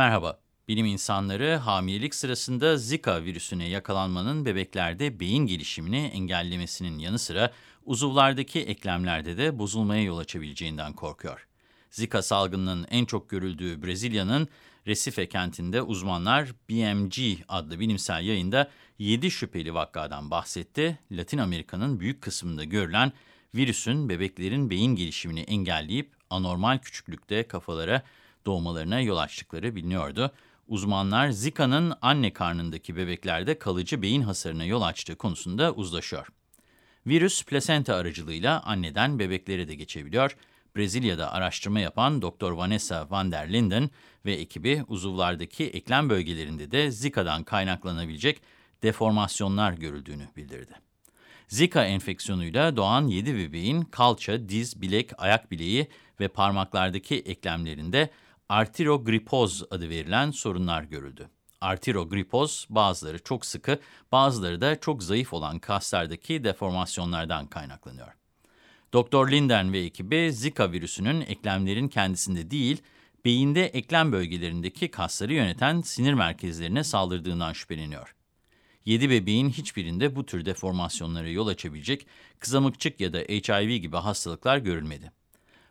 Merhaba, bilim insanları hamilelik sırasında Zika virüsüne yakalanmanın bebeklerde beyin gelişimini engellemesinin yanı sıra uzuvlardaki eklemlerde de bozulmaya yol açabileceğinden korkuyor. Zika salgınının en çok görüldüğü Brezilya'nın Recife kentinde uzmanlar BMG adlı bilimsel yayında 7 şüpheli vakadan bahsetti. Latin Amerika'nın büyük kısmında görülen virüsün bebeklerin beyin gelişimini engelleyip anormal küçüklükte kafalara doğmalarına yol açtıkları biliniyordu. Uzmanlar Zika'nın anne karnındaki bebeklerde kalıcı beyin hasarına yol açtığı konusunda uzlaşıyor. Virüs plasenta aracılığıyla anneden bebeklere de geçebiliyor. Brezilya'da araştırma yapan Dr. Vanessa van der Linden ve ekibi uzuvlardaki eklem bölgelerinde de Zika'dan kaynaklanabilecek deformasyonlar görüldüğünü bildirdi. Zika enfeksiyonuyla doğan 7 bebeğin kalça, diz, bilek, ayak bileği ve parmaklardaki eklemlerinde arterogripoz adı verilen sorunlar görüldü. Arterogripoz bazıları çok sıkı, bazıları da çok zayıf olan kaslardaki deformasyonlardan kaynaklanıyor. Doktor Linden ve ekibi Zika virüsünün eklemlerin kendisinde değil, beyinde eklem bölgelerindeki kasları yöneten sinir merkezlerine saldırdığından şüpheleniyor. 7 bebeğin hiçbirinde bu tür deformasyonlara yol açabilecek kızamıkçık ya da HIV gibi hastalıklar görülmedi.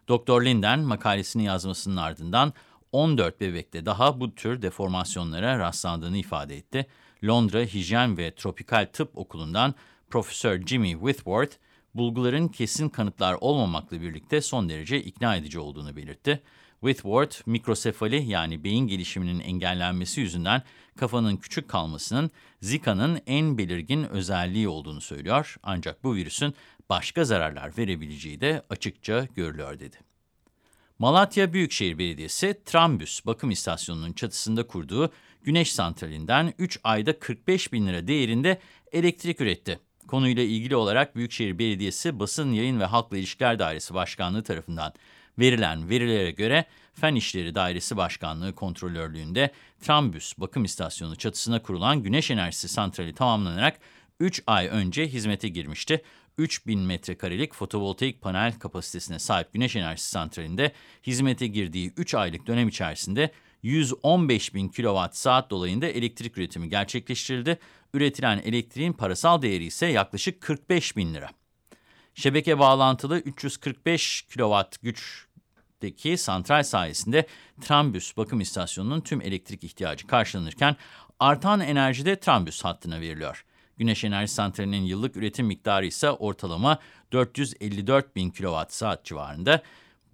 Doktor Linden makalesini yazmasının ardından 14 bebekte daha bu tür deformasyonlara rastlandığını ifade etti. Londra Hijyen ve Tropikal Tıp Okulu'ndan Profesör Jimmy Whitworth, bulguların kesin kanıtlar olmamakla birlikte son derece ikna edici olduğunu belirtti. Whitworth, mikrosefali yani beyin gelişiminin engellenmesi yüzünden kafanın küçük kalmasının Zika'nın en belirgin özelliği olduğunu söylüyor. Ancak bu virüsün başka zararlar verebileceği de açıkça görülüyor dedi. Malatya Büyükşehir Belediyesi, Trambüs bakım istasyonunun çatısında kurduğu güneş santralinden 3 ayda 45 bin lira değerinde elektrik üretti. Konuyla ilgili olarak Büyükşehir Belediyesi Basın Yayın ve Halkla İlişkiler Dairesi Başkanlığı tarafından verilen verilere göre Fen İşleri Dairesi Başkanlığı kontrolörlüğünde Trambüs bakım istasyonu çatısına kurulan güneş enerjisi santrali tamamlanarak 3 ay önce hizmete girmişti. 3000 metrekarelik fotovoltaik panel kapasitesine sahip güneş enerjisi santralinde hizmete girdiği 3 aylık dönem içerisinde 115 bin kilowatt saat dolayında elektrik üretimi gerçekleştirildi. Üretilen elektriğin parasal değeri ise yaklaşık 45 bin lira. Şebeke bağlantılı 345 kilowatt güçteki santral sayesinde Trambüs bakım istasyonunun tüm elektrik ihtiyacı karşılanırken artan enerji de Trambüs hattına veriliyor. Güneş enerji santralinin yıllık üretim miktarı ise ortalama 454 bin kilowatt saat civarında.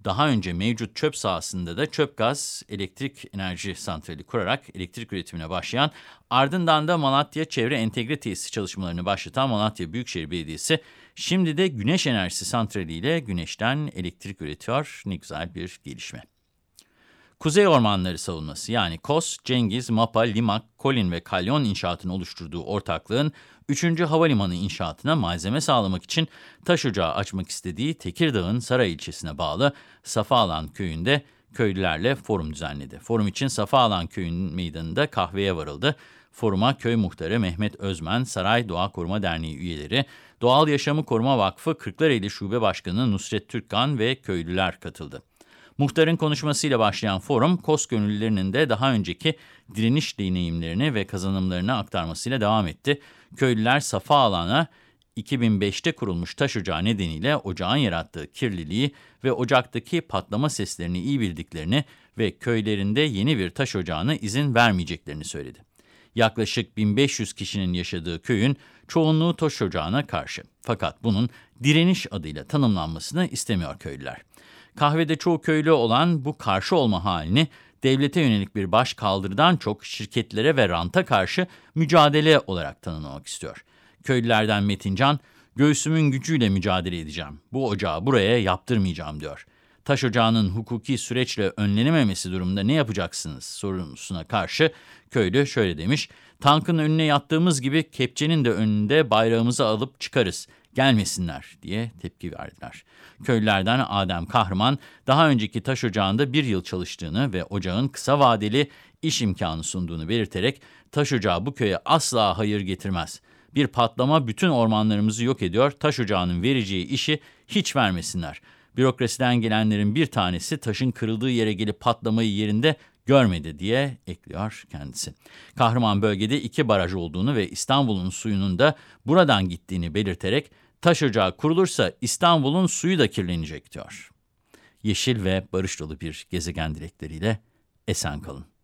Daha önce mevcut çöp sahasında da çöp gaz elektrik enerji santrali kurarak elektrik üretimine başlayan, ardından da Malatya Çevre Entegre Tesisi çalışmalarını başlatan Malatya Büyükşehir Belediyesi, şimdi de güneş enerjisi santrali ile güneşten elektrik üretiyor. Ne güzel bir gelişme. Kuzey Ormanları Savunması yani KOS, Cengiz, MAPA, Limak, Kolin ve Kalyon inşaatını oluşturduğu ortaklığın 3. Havalimanı inşaatına malzeme sağlamak için taş ocağı açmak istediği Tekirdağ'ın Saray ilçesine bağlı Safaalan köyünde köylülerle forum düzenledi. Forum için Safaalan köyünün meydanında kahveye varıldı. Foruma köy muhtarı Mehmet Özmen, Saray Doğa Koruma Derneği üyeleri, Doğal Yaşamı Koruma Vakfı Kırklareli Şube Başkanı Nusret Türkkan ve köylüler katıldı. Muhtarın konuşmasıyla başlayan forum, KOS gönüllülerinin de daha önceki direniş deneyimlerini ve kazanımlarını aktarmasıyla devam etti. Köylüler Safa alana 2005'te kurulmuş taş ocağı nedeniyle ocağın yarattığı kirliliği ve ocaktaki patlama seslerini iyi bildiklerini ve köylerinde yeni bir taş ocağına izin vermeyeceklerini söyledi. Yaklaşık 1500 kişinin yaşadığı köyün çoğunluğu taş ocağına karşı. Fakat bunun direniş adıyla tanımlanmasını istemiyor köylüler. Kahvede çoğu köylü olan bu karşı olma halini devlete yönelik bir baş kaldırıdan çok şirketlere ve ranta karşı mücadele olarak tanımlamak istiyor. Köylülerden Metincan, göğsümün gücüyle mücadele edeceğim, bu ocağı buraya yaptırmayacağım diyor. Taş ocağının hukuki süreçle önlenememesi durumunda ne yapacaksınız sorusuna karşı köylü şöyle demiş, tankın önüne yattığımız gibi kepçenin de önünde bayrağımızı alıp çıkarız gelmesinler diye tepki verdiler. Köylülerden Adem Kahraman daha önceki taş ocağında bir yıl çalıştığını ve ocağın kısa vadeli iş imkanı sunduğunu belirterek taş ocağı bu köye asla hayır getirmez. Bir patlama bütün ormanlarımızı yok ediyor, taş ocağının vereceği işi hiç vermesinler. Bürokrasiden gelenlerin bir tanesi taşın kırıldığı yere gelip patlamayı yerinde görmedi diye ekliyor kendisi. Kahraman bölgede iki baraj olduğunu ve İstanbul'un suyunun da buradan gittiğini belirterek taş ocağı kurulursa İstanbul'un suyu da kirlenecek diyor. Yeşil ve barış dolu bir gezegen dilekleriyle esen kalın.